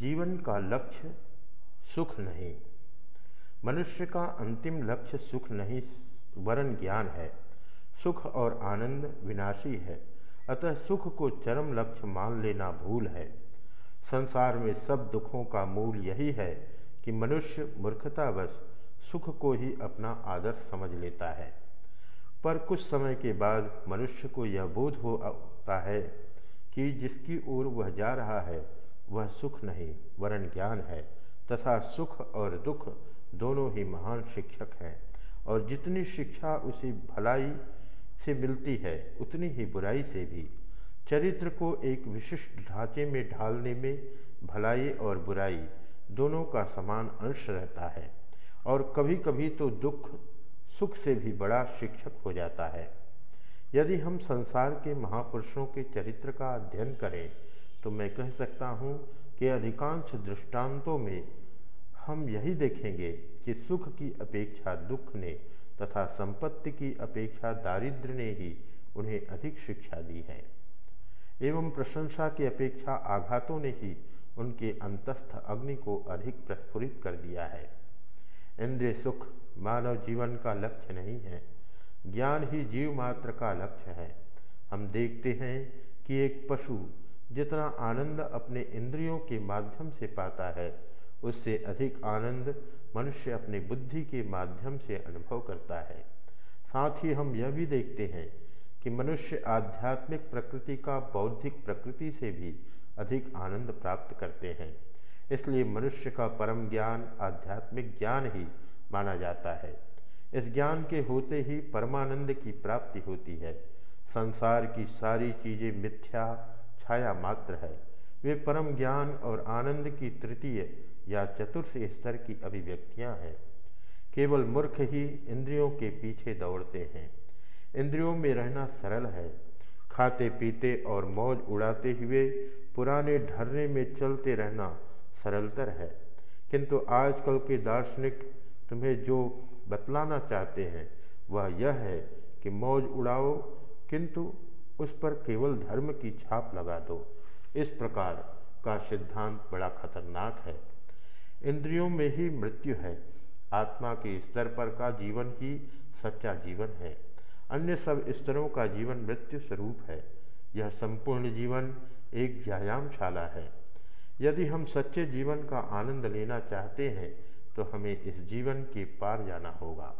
जीवन का लक्ष्य सुख नहीं। मनुष्य का अंतिम लक्ष्य सुख नहीं वरण ज्ञान है। सुख और आनंद विनाशी है। अतः सुख को चरम लक्ष्य मान लेना भूल है। संसार में सब दुखों का मूल यही है कि मनुष्य मूर्खतावश सुख को ही अपना आदर्श समझ लेता है। पर कुछ समय के बाद मनुष्य को यह बोध होता है कि जिसकी ओर वह जा रहा है वह सुख नहीं वरण ज्ञान है, तथा सुख और दुख दोनों ही महान शिक्षक हैं। और जितनी शिक्षा उसे भलाई से मिलती है, उतनी ही बुराई से भी। चरित्र को एक विशिष्ट ढांचे में ढालने में भलाई और बुराई दोनों का समान अंश रहता है, और कभी कभी तो दुख, सुख से भी बड़ा शिक्षक हो जाता है। यदि हम संसार के महापुरुषों के चरित्र का अध्ययन करें तो मैं कह सकता हूँ कि अधिकांश दृष्टांतों में हम यही देखेंगे कि सुख की अपेक्षा दुख ने तथा संपत्ति की अपेक्षा दारिद्र ने ही उन्हें अधिक शिक्षा दी है। एवं प्रशंसा की अपेक्षा आघातों ने ही उनके अंतस्थ अग्नि को अधिक प्रस्फुरित कर दिया है। इंद्रिय सुख मानव जीवन का लक्ष्य नहीं है। ज्ञान ही जीव मात्र का लक्ष्य है। हम देखते हैं कि एक पशु जितना आनंद अपने इंद्रियों के माध्यम से पाता है, उससे अधिक आनंद मनुष्य अपनी बुद्धि के माध्यम से अनुभव करता है। साथ ही हम यह भी देखते हैं कि मनुष्य आध्यात्मिक प्रकृति का बौद्धिक प्रकृति से भी अधिक आनंद प्राप्त करते हैं। इसलिए मनुष्य का परम ज्ञान आध्यात्मिक ज्ञान ही माना जाता है। इस ज्ञान के होते ही परमानंद की प्राप्ति होती है। संसार की सारी चीज़ें मिथ्या छाया मात्र है। वे परम ज्ञान और आनंद की तृतीय या चतुर्थ स्तर की अभिव्यक्तियाँ हैं। केवल मूर्ख ही इंद्रियों के पीछे दौड़ते हैं। इंद्रियों में रहना सरल है। खाते पीते और मौज उड़ाते हुए पुराने ढर्रे में चलते रहना सरलतर है। किंतु आजकल के दार्शनिक तुम्हें जो बतलाना चाहते हैं, वह यह है कि मौज उड़ाओ, किंतु उस पर केवल धर्म की छाप लगा दो। इस प्रकार का सिद्धांत बड़ा खतरनाक है। इंद्रियों में ही मृत्यु है। आत्मा के स्तर पर का जीवन ही सच्चा जीवन है। अन्य सब स्तरों का जीवन मृत्यु स्वरूप है। यह संपूर्ण जीवन एक व्यायामशाला है। यदि हम सच्चे जीवन का आनंद लेना चाहते हैं तो हमें इस जीवन के पार जाना होगा।